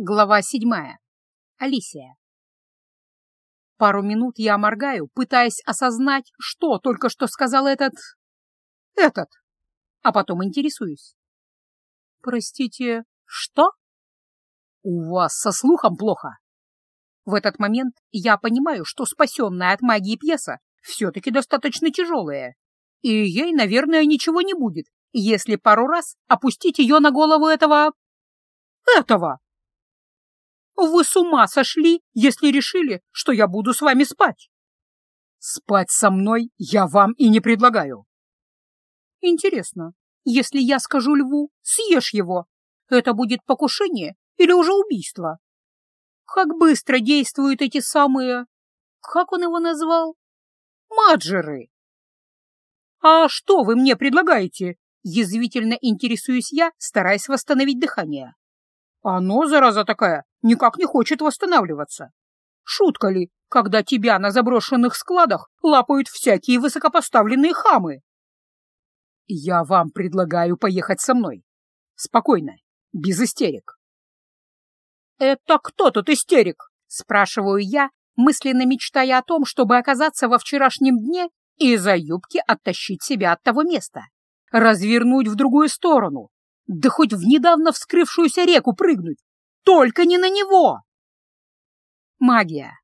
Глава седьмая. Алисия. Пару минут я моргаю, пытаясь осознать, что только что сказал этот... этот. А потом интересуюсь. Простите, что? У вас со слухом плохо. В этот момент я понимаю, что спасенная от магии пьеса все-таки достаточно тяжелая, и ей, наверное, ничего не будет, если пару раз опустить ее на голову этого... этого. Вы с ума сошли, если решили, что я буду с вами спать. Спать со мной я вам и не предлагаю. Интересно, если я скажу льву, съешь его, это будет покушение или уже убийство? Как быстро действуют эти самые... Как он его назвал? Маджеры. А что вы мне предлагаете? Язвительно интересуюсь я, стараясь восстановить дыхание. Оно, зараза такая, никак не хочет восстанавливаться. Шутка ли, когда тебя на заброшенных складах лапают всякие высокопоставленные хамы? Я вам предлагаю поехать со мной. Спокойно, без истерик. «Это кто тут истерик?» — спрашиваю я, мысленно мечтая о том, чтобы оказаться во вчерашнем дне и за юбки оттащить себя от того места, развернуть в другую сторону, да хоть в недавно вскрывшуюся реку прыгнуть, только не на него. Магия,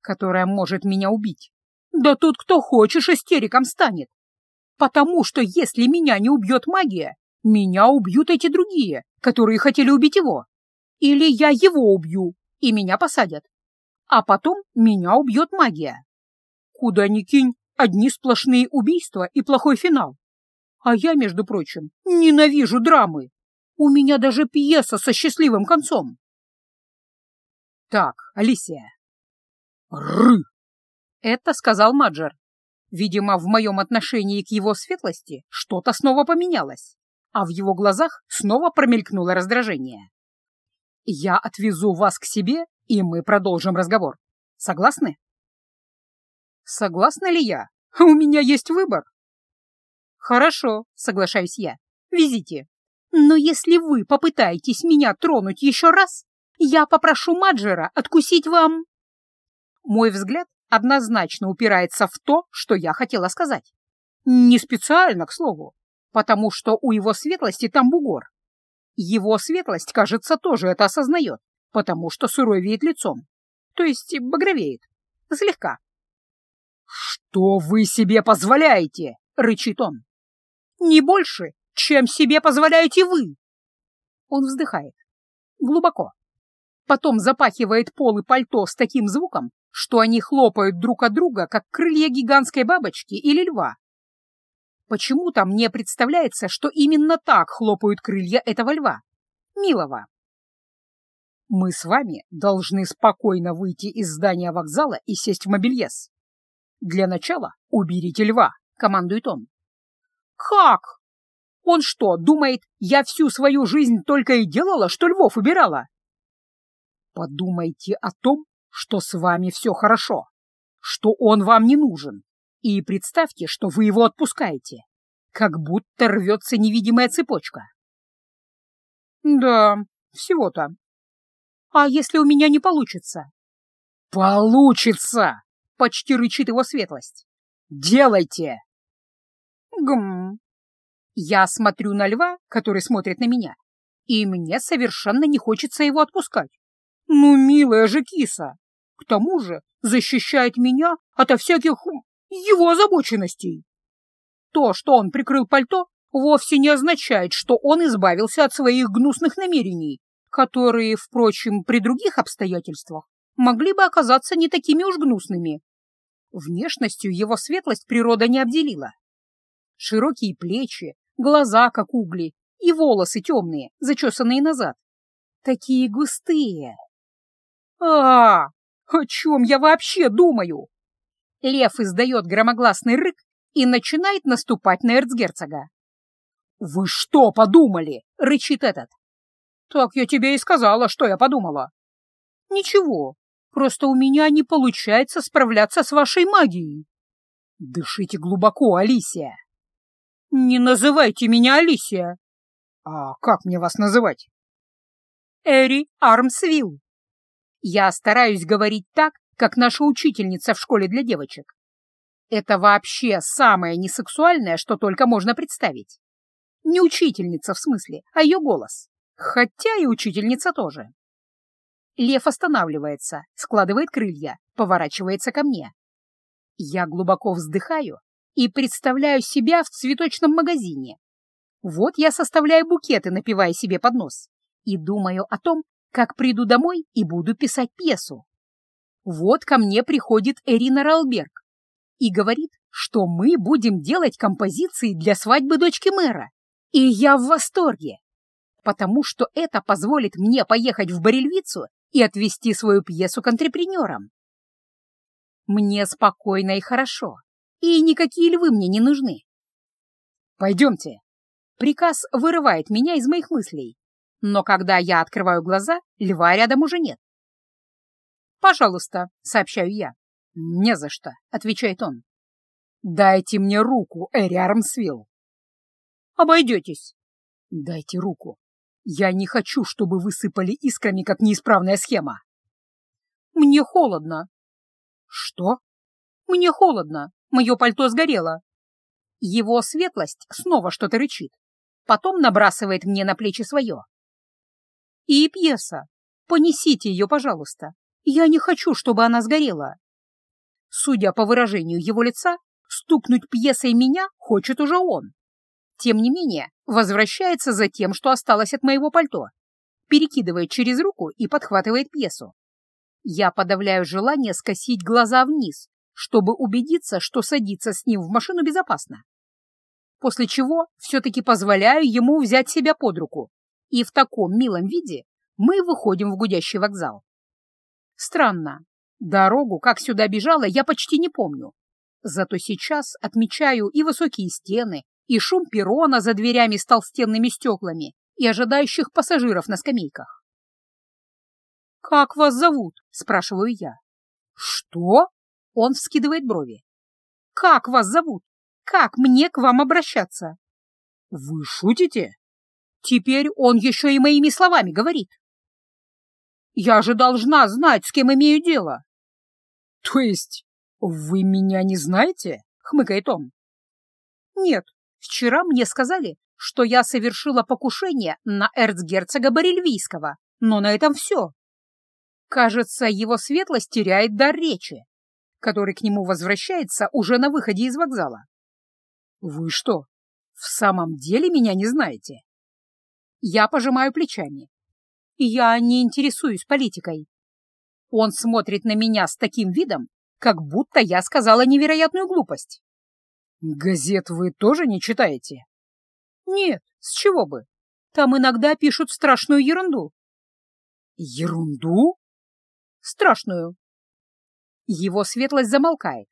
которая может меня убить. Да тут кто хочешь истериком станет. Потому что если меня не убьет магия, меня убьют эти другие, которые хотели убить его. Или я его убью, и меня посадят. А потом меня убьет магия. Куда ни кинь, одни сплошные убийства и плохой финал. А я, между прочим, ненавижу драмы. У меня даже пьеса со счастливым концом. Так, Алисия. Ры! Это сказал Маджер. Видимо, в моем отношении к его светлости что-то снова поменялось, а в его глазах снова промелькнуло раздражение. Я отвезу вас к себе, и мы продолжим разговор. Согласны? Согласна ли я? У меня есть выбор. Хорошо, соглашаюсь я. Везите. Но если вы попытаетесь меня тронуть еще раз, я попрошу Маджера откусить вам... Мой взгляд однозначно упирается в то, что я хотела сказать. Не специально, к слову, потому что у его светлости там бугор. Его светлость, кажется, тоже это осознает, потому что суровеет лицом, то есть багровеет, слегка. «Что вы себе позволяете?» — рычит он. «Не больше, чем себе позволяете вы!» Он вздыхает. Глубоко. Потом запахивает полы пальто с таким звуком, что они хлопают друг от друга, как крылья гигантской бабочки или льва. Почему-то мне представляется, что именно так хлопают крылья этого льва. Милого. Мы с вами должны спокойно выйти из здания вокзала и сесть в мобильез. Для начала уберите льва, командует он. Как? Он что, думает, я всю свою жизнь только и делала, что львов убирала? Подумайте о том, что с вами все хорошо, что он вам не нужен, и представьте, что вы его отпускаете, как будто рвется невидимая цепочка. Да, всего-то. А если у меня не получится? Получится! Почти рычит его светлость. Делайте! Гм. Я смотрю на льва, который смотрит на меня, и мне совершенно не хочется его отпускать. Ну, милая же киса! К тому же защищает меня ото всяких его озабоченностей. То, что он прикрыл пальто, вовсе не означает, что он избавился от своих гнусных намерений, которые, впрочем, при других обстоятельствах могли бы оказаться не такими уж гнусными. Внешностью его светлость природа не обделила. Широкие плечи, глаза, как угли, и волосы темные, зачесанные назад. Такие густые. А, о чем я вообще думаю? Лев издает громогласный рык и начинает наступать на эрцгерцога. «Вы что подумали?» — рычит этот. «Так я тебе и сказала, что я подумала». «Ничего, просто у меня не получается справляться с вашей магией». «Дышите глубоко, Алисия». «Не называйте меня Алисия». «А как мне вас называть?» Эри Армсвилл. Я стараюсь говорить так, как наша учительница в школе для девочек. Это вообще самое несексуальное, что только можно представить. Не учительница в смысле, а ее голос. Хотя и учительница тоже. Лев останавливается, складывает крылья, поворачивается ко мне. Я глубоко вздыхаю и представляю себя в цветочном магазине. Вот я составляю букеты, напивая себе под нос, и думаю о том, как приду домой и буду писать пьесу. Вот ко мне приходит Эрина Ралберг и говорит, что мы будем делать композиции для свадьбы дочки мэра. И я в восторге, потому что это позволит мне поехать в Барельвицу и отвезти свою пьесу к антрепренерам. Мне спокойно и хорошо, и никакие львы мне не нужны. Пойдемте. Приказ вырывает меня из моих мыслей, но когда я открываю глаза, льва рядом уже нет. «Пожалуйста», — сообщаю я. «Не за что», — отвечает он. «Дайте мне руку, Эри Армсвилл». «Обойдетесь». «Дайте руку. Я не хочу, чтобы вы сыпали искрами, как неисправная схема». «Мне холодно». «Что?» «Мне холодно. Мое пальто сгорело». Его светлость снова что-то рычит. Потом набрасывает мне на плечи свое. «И пьеса. Понесите ее, пожалуйста. Я не хочу, чтобы она сгорела». Судя по выражению его лица, стукнуть пьесой меня хочет уже он. Тем не менее, возвращается за тем, что осталось от моего пальто, перекидывает через руку и подхватывает пьесу. Я подавляю желание скосить глаза вниз, чтобы убедиться, что садиться с ним в машину безопасно. После чего все-таки позволяю ему взять себя под руку, и в таком милом виде мы выходим в гудящий вокзал. Странно, дорогу, как сюда бежала, я почти не помню. Зато сейчас отмечаю и высокие стены, и шум перрона за дверями с толстенными стеклами, и ожидающих пассажиров на скамейках. «Как вас зовут?» — спрашиваю я. «Что?» — он вскидывает брови. «Как вас зовут? Как мне к вам обращаться?» «Вы шутите?» «Теперь он еще и моими словами говорит». «Я же должна знать, с кем имею дело». «То есть вы меня не знаете?» — хмыкает он. «Нет, Вчера мне сказали, что я совершила покушение на эрцгерцога Барельвийского, но на этом все. Кажется, его светлость теряет дар речи, который к нему возвращается уже на выходе из вокзала. Вы что, в самом деле меня не знаете? Я пожимаю плечами. Я не интересуюсь политикой. Он смотрит на меня с таким видом, как будто я сказала невероятную глупость. «Газет вы тоже не читаете?» «Нет, с чего бы? Там иногда пишут страшную ерунду». «Ерунду?» «Страшную». Его светлость замолкает.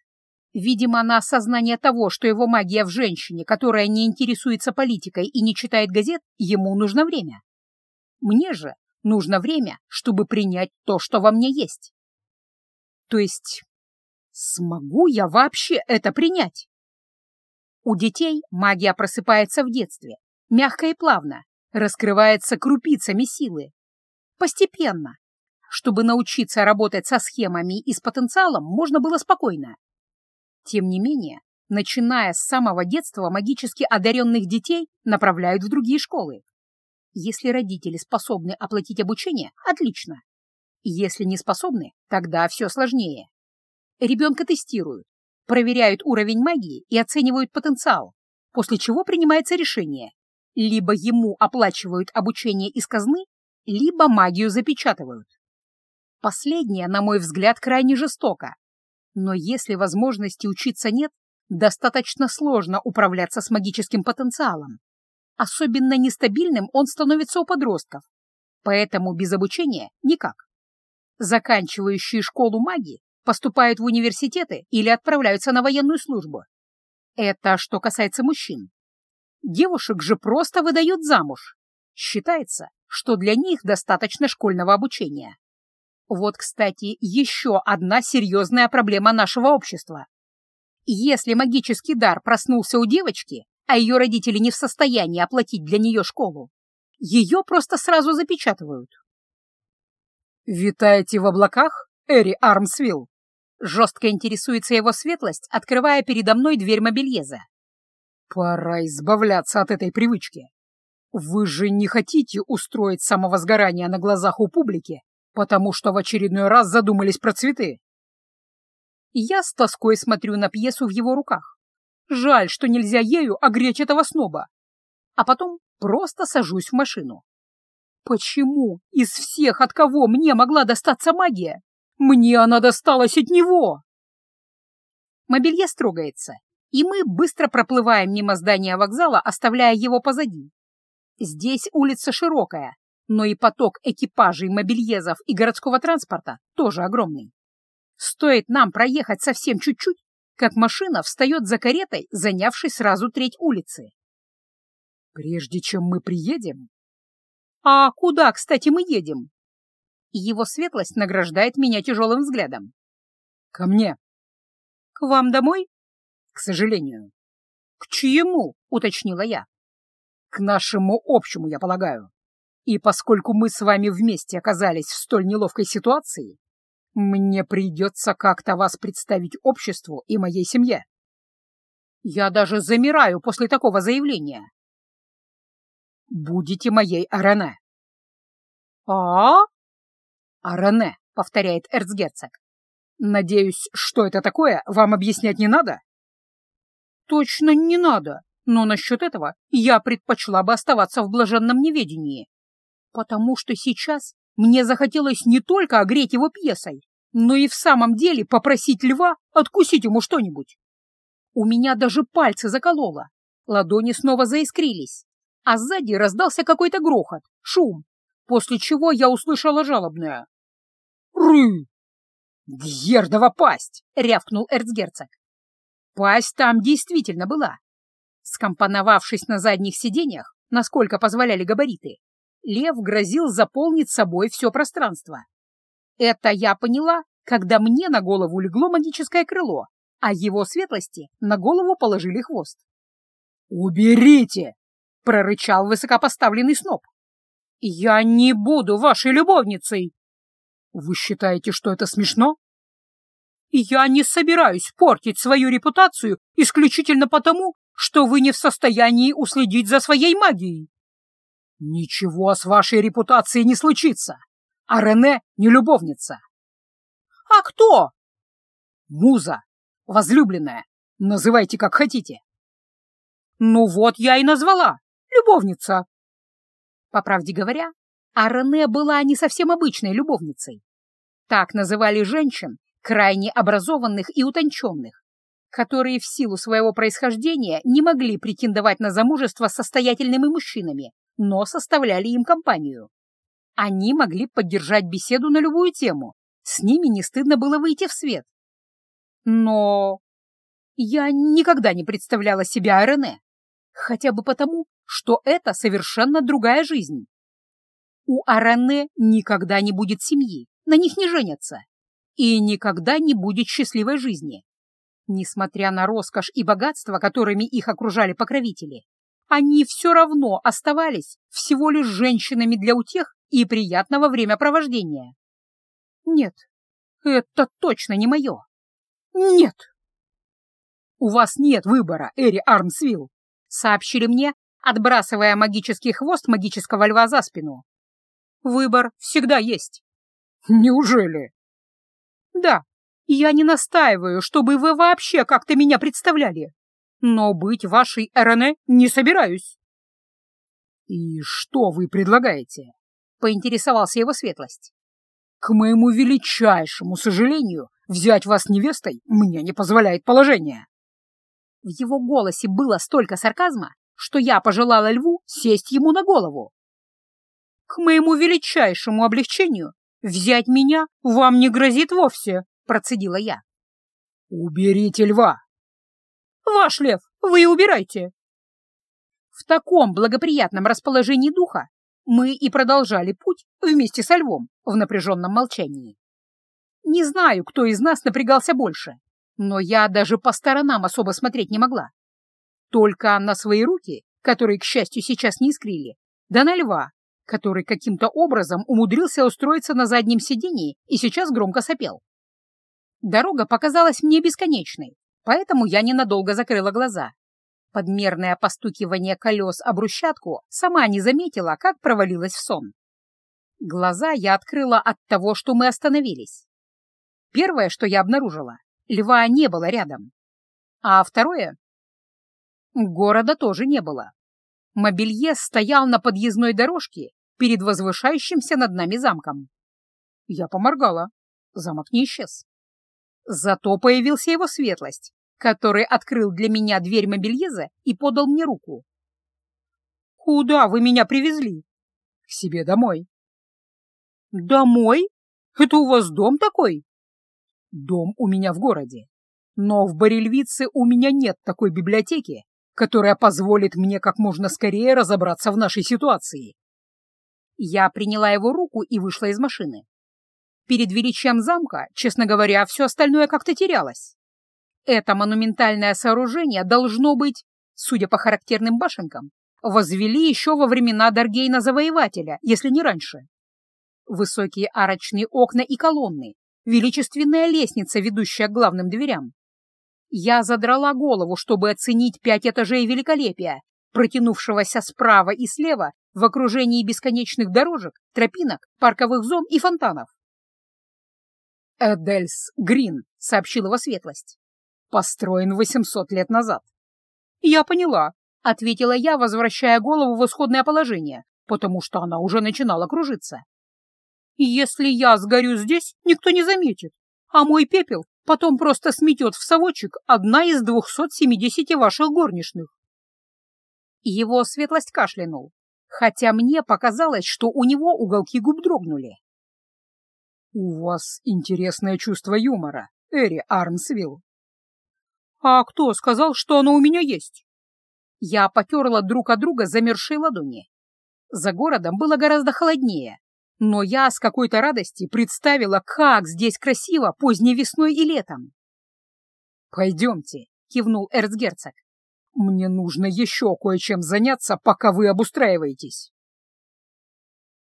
Видимо, на осознание того, что его магия в женщине, которая не интересуется политикой и не читает газет, ему нужно время. Мне же нужно время, чтобы принять то, что во мне есть. То есть, смогу я вообще это принять? У детей магия просыпается в детстве, мягко и плавно, раскрывается крупицами силы. Постепенно. Чтобы научиться работать со схемами и с потенциалом, можно было спокойно. Тем не менее, начиная с самого детства магически одаренных детей направляют в другие школы. Если родители способны оплатить обучение, отлично. Если не способны, тогда все сложнее. Ребенка тестируют, проверяют уровень магии и оценивают потенциал, после чего принимается решение. Либо ему оплачивают обучение из казны, либо магию запечатывают. Последнее, на мой взгляд, крайне жестоко. Но если возможности учиться нет, достаточно сложно управляться с магическим потенциалом. Особенно нестабильным он становится у подростков, поэтому без обучения никак. Заканчивающие школу магии поступают в университеты или отправляются на военную службу. Это что касается мужчин. Девушек же просто выдают замуж. Считается, что для них достаточно школьного обучения. Вот, кстати, еще одна серьезная проблема нашего общества. Если магический дар проснулся у девочки, а ее родители не в состоянии оплатить для нее школу, ее просто сразу запечатывают. «Витаете в облаках, Эри Армсвилл?» Жестко интересуется его светлость, открывая передо мной дверь мобильеза. «Пора избавляться от этой привычки. Вы же не хотите устроить самовозгорание на глазах у публики, потому что в очередной раз задумались про цветы?» Я с тоской смотрю на пьесу в его руках. Жаль, что нельзя ею огреть этого сноба. А потом просто сажусь в машину. Почему из всех, от кого мне могла достаться магия, мне она досталась от него? Мобилье трогается, и мы быстро проплываем мимо здания вокзала, оставляя его позади. Здесь улица широкая, но и поток экипажей, мобильезов и городского транспорта тоже огромный. Стоит нам проехать совсем чуть-чуть, как машина встает за каретой, занявшей сразу треть улицы. Прежде чем мы приедем... А куда, кстати, мы едем? его светлость награждает меня тяжелым взглядом. Ко мне. К вам домой? К сожалению. К чьему? Уточнила я. К нашему общему, я полагаю. И поскольку мы с вами вместе оказались в столь неловкой ситуации, мне придется как-то вас представить обществу и моей семье. Я даже замираю после такого заявления. Будете моей Арене. А? Арене, повторяет эрцгерцог. Надеюсь, что это такое, вам объяснять не надо? Точно не надо, но насчет этого я предпочла бы оставаться в блаженном неведении, потому что сейчас мне захотелось не только огреть его пьесой, но и в самом деле попросить льва откусить ему что-нибудь. У меня даже пальцы закололо, ладони снова заискрились, а сзади раздался какой-то грохот, шум, после чего я услышала жалобное. «Ры!» «Дьердова пасть!» — рявкнул эрцгерцог. Пасть там действительно была. Скомпоновавшись на задних сиденьях, насколько позволяли габариты, лев грозил заполнить собой все пространство. Это я поняла, когда мне на голову легло магическое крыло, а его светлости на голову положили хвост. «Уберите!» — прорычал высокопоставленный сноб. «Я не буду вашей любовницей!» «Вы считаете, что это смешно?» «Я не собираюсь портить свою репутацию исключительно потому, что вы не в состоянии уследить за своей магией». «Ничего с вашей репутацией не случится а Рене не любовница. А кто? Муза, возлюбленная, называйте как хотите. Ну вот я и назвала, любовница. По правде говоря, а Рене была не совсем обычной любовницей. Так называли женщин, крайне образованных и утонченных, которые в силу своего происхождения не могли претендовать на замужество с состоятельными мужчинами, но составляли им компанию. Они могли поддержать беседу на любую тему. С ними не стыдно было выйти в свет. Но я никогда не представляла себя Рене. Хотя бы потому, что это совершенно другая жизнь. У Арене никогда не будет семьи, на них не женятся. И никогда не будет счастливой жизни. Несмотря на роскошь и богатство, которыми их окружали покровители, они все равно оставались всего лишь женщинами для утех и приятного времяпровождения. Нет, это точно не мое. Нет. У вас нет выбора, Эри Армсвилл, сообщили мне, отбрасывая магический хвост магического льва за спину. Выбор всегда есть. Неужели? Да, я не настаиваю, чтобы вы вообще как-то меня представляли, но быть вашей Эрене не собираюсь. И что вы предлагаете? — поинтересовался его светлость. «К моему величайшему сожалению, взять вас невестой мне не позволяет положение». В его голосе было столько сарказма, что я пожелала льву сесть ему на голову. «К моему величайшему облегчению взять меня вам не грозит вовсе», — процедила я. «Уберите льва!» «Ваш лев, вы убирайте!» В таком благоприятном расположении духа мы и продолжали путь вместе со львом в напряженном молчании. Не знаю, кто из нас напрягался больше, но я даже по сторонам особо смотреть не могла. Только на свои руки, которые, к счастью, сейчас не искрили, да на льва, который каким-то образом умудрился устроиться на заднем сидении и сейчас громко сопел. Дорога показалась мне бесконечной, поэтому я ненадолго закрыла глаза. Подмерное постукивание колес о брусчатку сама не заметила, как провалилась в сон. Глаза я открыла от того, что мы остановились. Первое, что я обнаружила, льва не было рядом. А второе? Города тоже не было. Мобилье стоял на подъездной дорожке перед возвышающимся над нами замком. Я поморгала. Замок не исчез. Зато появился его светлость, который открыл для меня дверь мобильеза и подал мне руку. «Куда вы меня привезли?» «К себе домой». «Домой? Это у вас дом такой?» «Дом у меня в городе. Но в Барельвице у меня нет такой библиотеки, которая позволит мне как можно скорее разобраться в нашей ситуации». Я приняла его руку и вышла из машины. Перед величием замка, честно говоря, все остальное как-то терялось. Это монументальное сооружение должно быть, судя по характерным башенкам, возвели еще во времена Даргейна-завоевателя, если не раньше. Высокие арочные окна и колонны, величественная лестница, ведущая к главным дверям. Я задрала голову, чтобы оценить пять этажей великолепия, протянувшегося справа и слева в окружении бесконечных дорожек, тропинок, парковых зон и фонтанов. «Эдельс Грин», — сообщил его светлость. «Построен 800 лет назад». «Я поняла», — ответила я, возвращая голову в исходное положение, потому что она уже начинала кружиться. «Если я сгорю здесь, никто не заметит, а мой пепел потом просто сметет в совочек одна из 270 ваших горничных». Его светлость кашлянул, хотя мне показалось, что у него уголки губ дрогнули. «У вас интересное чувство юмора, Эри Армсвилл». «А кто сказал, что оно у меня есть?» Я потерла друг от друга замерзшие ладони. За городом было гораздо холоднее, но я с какой-то радости представила, как здесь красиво поздней весной и летом. «Пойдемте», — кивнул эрцгерцог. «Мне нужно еще кое-чем заняться, пока вы обустраиваетесь».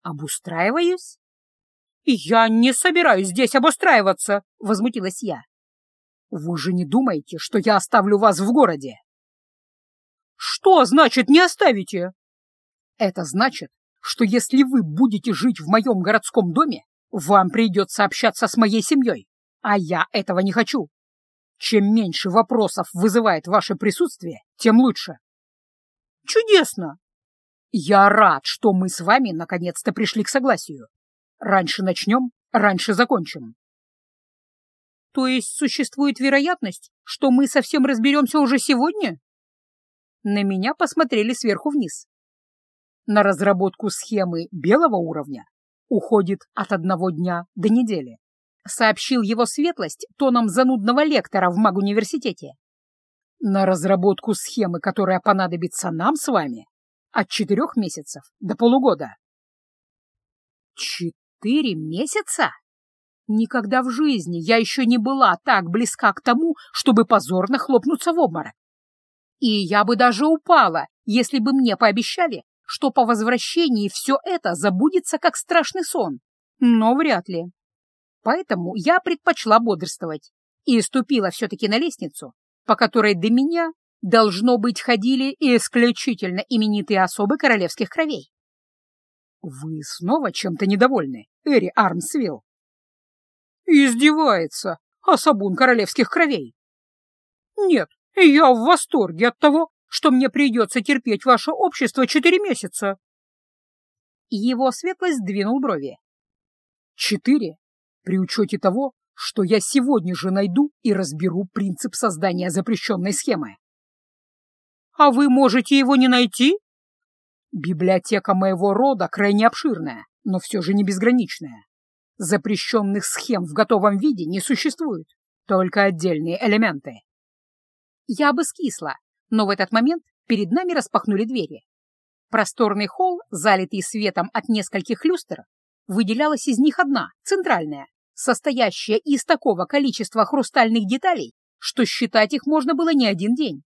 «Обустраиваюсь?» «Я не собираюсь здесь обустраиваться», — возмутилась я. «Вы же не думаете, что я оставлю вас в городе?» «Что значит не оставите?» «Это значит, что если вы будете жить в моем городском доме, вам придется общаться с моей семьей, а я этого не хочу. Чем меньше вопросов вызывает ваше присутствие, тем лучше». «Чудесно!» «Я рад, что мы с вами наконец-то пришли к согласию. Раньше начнем, раньше закончим. То есть существует вероятность, что мы совсем разберемся уже сегодня? На меня посмотрели сверху вниз. На разработку схемы белого уровня уходит от одного дня до недели, сообщил его светлость тоном занудного лектора в маг-университете. На разработку схемы, которая понадобится нам с вами, от четырех месяцев до полугода. Четыре месяца? Никогда в жизни я еще не была так близка к тому, чтобы позорно хлопнуться в обморок. И я бы даже упала, если бы мне пообещали, что по возвращении все это забудется как страшный сон. Но вряд ли. Поэтому я предпочла бодрствовать и ступила все-таки на лестницу, по которой до меня, должно быть, ходили исключительно именитые особы королевских кровей. «Вы снова чем-то недовольны, Эри Армсвилл?» «Издевается, особун королевских кровей!» «Нет, я в восторге от того, что мне придется терпеть ваше общество четыре месяца!» Его светлость сдвинул брови. «Четыре? При учете того, что я сегодня же найду и разберу принцип создания запрещенной схемы». «А вы можете его не найти?» Библиотека моего рода крайне обширная, но все же не безграничная. Запрещенных схем в готовом виде не существует, только отдельные элементы. Я бы скисла, но в этот момент перед нами распахнули двери. Просторный холл, залитый светом от нескольких люстр, выделялась из них одна, центральная, состоящая из такого количества хрустальных деталей, что считать их можно было не один день.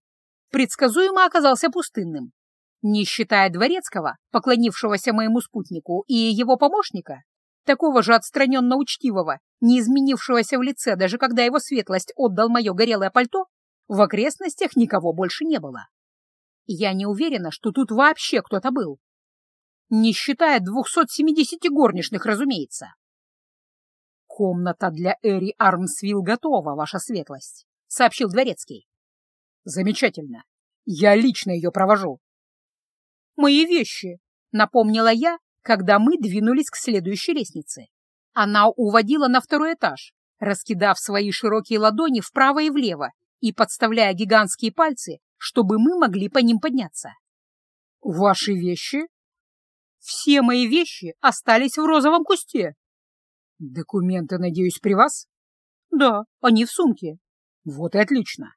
Предсказуемо оказался пустынным. Не считая Дворецкого, поклонившегося моему спутнику, и его помощника, такого же отстраненно учтивого, не изменившегося в лице, даже когда его светлость отдал мое горелое пальто, в окрестностях никого больше не было. Я не уверена, что тут вообще кто-то был. Не считая 270 горничных, разумеется. «Комната для Эри Армсвилл готова, ваша светлость», — сообщил дворецкий. «Замечательно. Я лично ее провожу». «Мои вещи», — напомнила я, когда мы двинулись к следующей лестнице. Она уводила на второй этаж, раскидав свои широкие ладони вправо и влево и подставляя гигантские пальцы, чтобы мы могли по ним подняться. «Ваши вещи?» «Все мои вещи остались в розовом кусте». «Документы, надеюсь, при вас?» «Да, они в сумке». «Вот и отлично.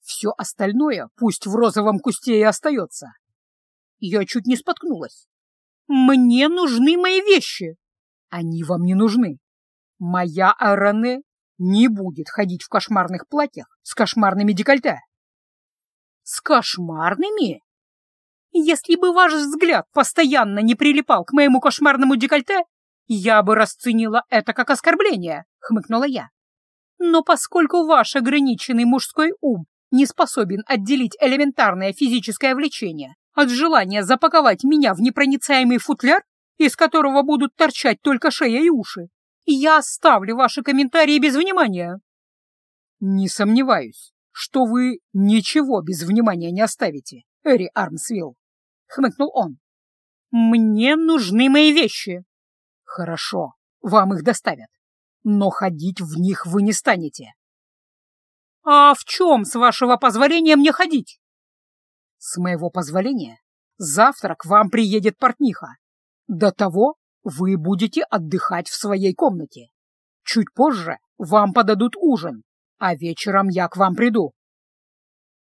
Все остальное пусть в розовом кусте и остается». Я чуть не споткнулась. «Мне нужны мои вещи!» «Они вам не нужны. Моя Арене не будет ходить в кошмарных платьях с кошмарными декольте». «С кошмарными?» «Если бы ваш взгляд постоянно не прилипал к моему кошмарному декольте, я бы расценила это как оскорбление», — хмыкнула я. «Но поскольку ваш ограниченный мужской ум не способен отделить элементарное физическое влечение от желания запаковать меня в непроницаемый футляр, из которого будут торчать только шея и уши, я оставлю ваши комментарии без внимания. Не сомневаюсь, что вы ничего без внимания не оставите, Эри Армсвилл, — хмыкнул он. Мне нужны мои вещи. Хорошо, вам их доставят, но ходить в них вы не станете. А в чем, с вашего позволения, мне ходить? С моего позволения, завтра к вам приедет портниха. До того вы будете отдыхать в своей комнате. Чуть позже вам подадут ужин, а вечером я к вам приду.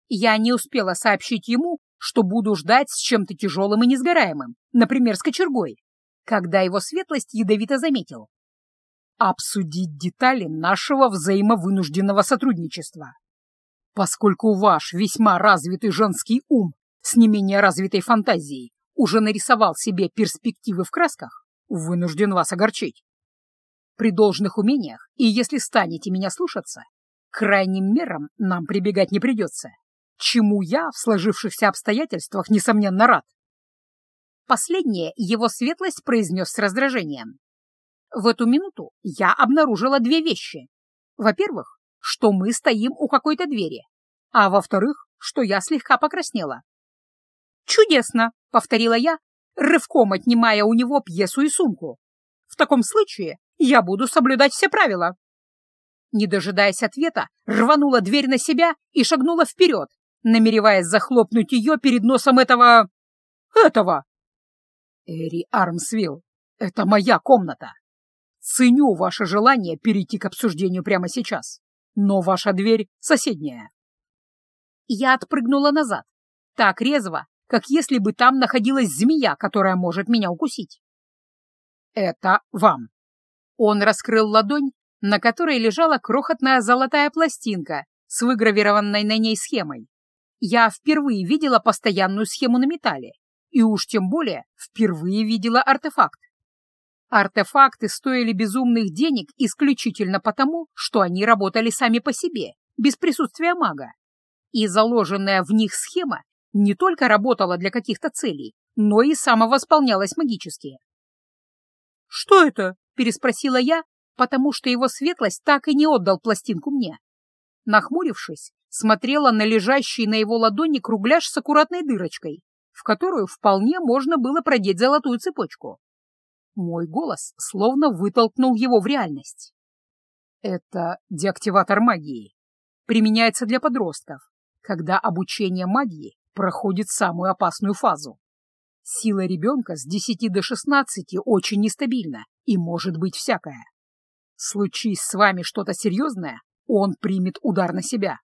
Я не успела сообщить ему, что буду ждать с чем-то тяжелым и несгораемым, например, с кочергой, когда его светлость ядовито заметил. Обсудить детали нашего взаимовынужденного сотрудничества поскольку ваш весьма развитый женский ум с не менее развитой фантазией уже нарисовал себе перспективы в красках, вынужден вас огорчить. При должных умениях, и если станете меня слушаться, крайним мерам нам прибегать не придется, чему я в сложившихся обстоятельствах, несомненно, рад. Последнее его светлость произнес с раздражением. В эту минуту я обнаружила две вещи. Во-первых, что мы стоим у какой-то двери, а во-вторых, что я слегка покраснела. «Чудесно!» — повторила я, рывком отнимая у него пьесу и сумку. «В таком случае я буду соблюдать все правила». Не дожидаясь ответа, рванула дверь на себя и шагнула вперед, намереваясь захлопнуть ее перед носом этого... этого. Эри Армсвилл, это моя комната. Ценю ваше желание перейти к обсуждению прямо сейчас но ваша дверь соседняя. Я отпрыгнула назад, так резво, как если бы там находилась змея, которая может меня укусить. Это вам. Он раскрыл ладонь, на которой лежала крохотная золотая пластинка с выгравированной на ней схемой. Я впервые видела постоянную схему на металле, и уж тем более впервые видела артефакт. Артефакты стоили безумных денег исключительно потому, что они работали сами по себе, без присутствия мага. И заложенная в них схема не только работала для каких-то целей, но и самовосполнялась магически. «Что это?» — переспросила я, потому что его светлость так и не отдал пластинку мне. Нахмурившись, смотрела на лежащий на его ладони кругляш с аккуратной дырочкой, в которую вполне можно было продеть золотую цепочку. Мой голос словно вытолкнул его в реальность. Это деактиватор магии. Применяется для подростков, когда обучение магии проходит самую опасную фазу. Сила ребенка с 10 до 16 очень нестабильна и может быть всякая. Случись с вами что-то серьезное, он примет удар на себя.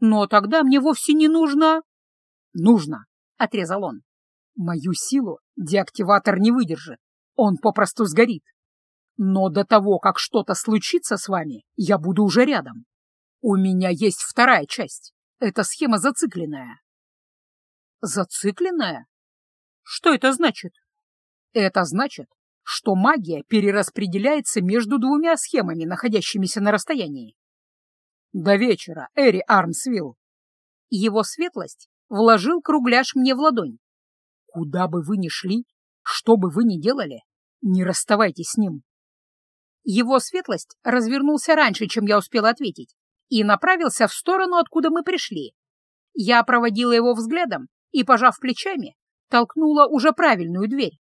Но тогда мне вовсе не нужно... Нужно, — отрезал он. Мою силу деактиватор не выдержит, он попросту сгорит. Но до того, как что-то случится с вами, я буду уже рядом. У меня есть вторая часть. Это схема зацикленная. Зацикленная? Что это значит? Это значит, что магия перераспределяется между двумя схемами, находящимися на расстоянии. До вечера, Эри Армсвилл. Его светлость вложил кругляш мне в ладонь. Куда бы вы ни шли, что бы вы ни делали, не расставайтесь с ним. Его светлость развернулся раньше, чем я успела ответить, и направился в сторону, откуда мы пришли. Я проводила его взглядом и, пожав плечами, толкнула уже правильную дверь.